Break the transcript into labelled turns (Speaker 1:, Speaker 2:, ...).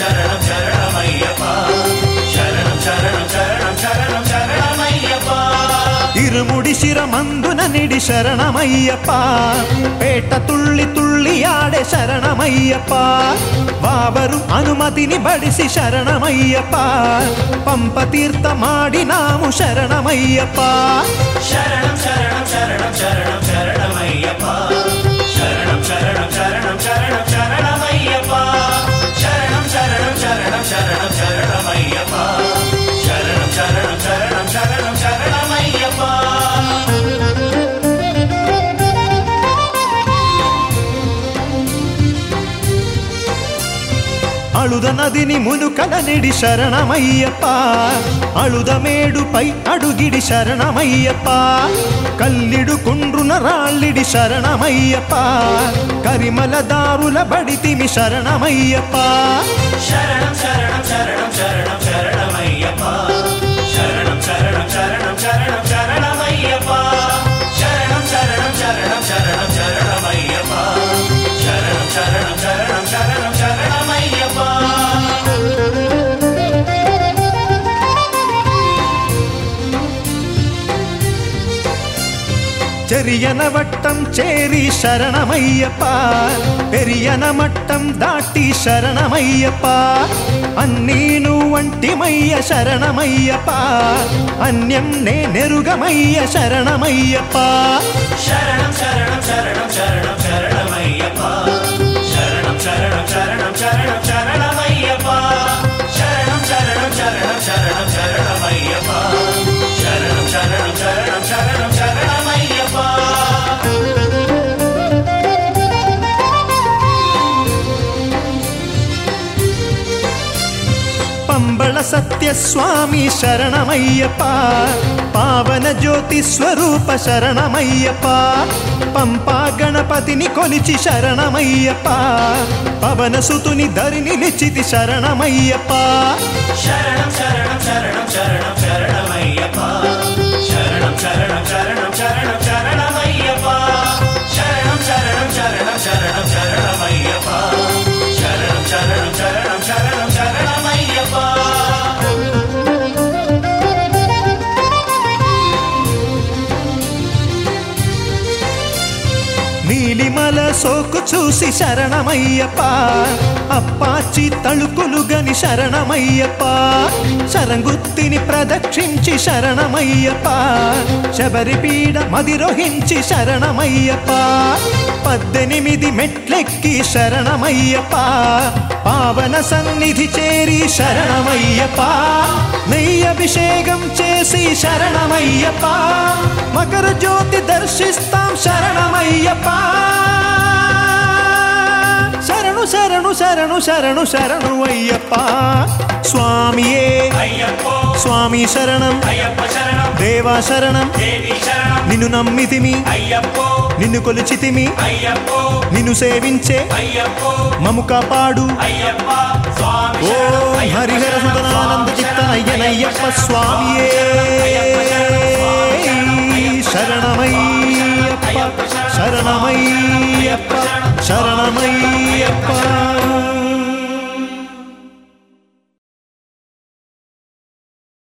Speaker 1: சரணம் சரணம் ஐயப்பா. சரணம் சரணம் சரணம் சரணம் சரணம் ஐயப்பா. இருமுடி சிரமங்குன
Speaker 2: நிடி சரணமையப்பா பேட்ட துள்ளி துள்ளியாடே சரணமையப்பா వావరు అనుమతిని బడిసి శరణమయ్యప్ప పంప తీర్థమాడినాము శరణమయ్యప్ప శరణం శరణం శరణం శరణం శరణమయ్యప్ప
Speaker 1: అళుద నదిని మునుకల నిడి శరణమయ్యప్ప. అళుద మేడుపై అడుగిడి శరణమయ్యప్ప. కల్లిడు కుండ్రున రాళ్ళిడి శరణమయ్యప్ప. కరిమల దారుల బడితిమి శరణమయ్యప్ప.
Speaker 2: శరణం శరణం శరణం శరణం శరణమయ్యప్ప
Speaker 1: చెరియన వట్టం చేరి శరణమయ్యప్ప. పెరియన మట్టం దాటి శరణమయ్యప్ప. అన్నీను వంటిమయ్య శరణమయ్యప్ప. అన్యం నే నెరుగమయ్య శరణమయ్యప్ప. సత్యస్వామి శరణమయ్యప్ప పావన జ్యోతి స్వరూప శరణమయ్యప్ప పంపా గణపతిని కొలిచి శరణమయ్యప్ప పవన సుతుని ధరిని నిలిచితి శరణమయ్యప్ప.
Speaker 2: శరణం శరణం శరణం శరణం శరణమయ్యప్ప
Speaker 1: సోకు చూసి శరణమయ్యప్ప. అప్పాచి తళుకులు గని శరణమయ్యప్ప. శరంగుత్తిని ప్రదక్షించి శరణమయ్యప్ప. శబరిపీడ మదిరోహించి శరణమయ్యప్ప. పద్దెనిమిది మెట్లెక్కి శరణమయ్యప్ప. పావన సన్నిధి చేరి శరణమయ్యప్ప. నెయ్యభిషేకం చేసి శరణమయ్యప్ప. మకర జ్యోతి దర్శిస్తాం శరణమయ్యప్ప. శరణు శరణు శరణు శరణు అయ్యప్ప. స్వామియే. స్వామి శరణం. దేవా శరణం. నిన్ను నమ్మితిమి. నిన్ను కొలిచితిమి. నిన్ను సేవించే.
Speaker 2: అయ్యప్పో.
Speaker 1: మము కాపాడు.
Speaker 2: అయ్యప్ప. స్వామి
Speaker 1: ఓ హరిహర సుతనానంద
Speaker 2: స్వామి
Speaker 1: చిత్తనయ్యనయ్యప్ప స్వామియే. శరణమయ్యప్ప. శరణమయ్యప్ప. శరణమయ్యప్ప.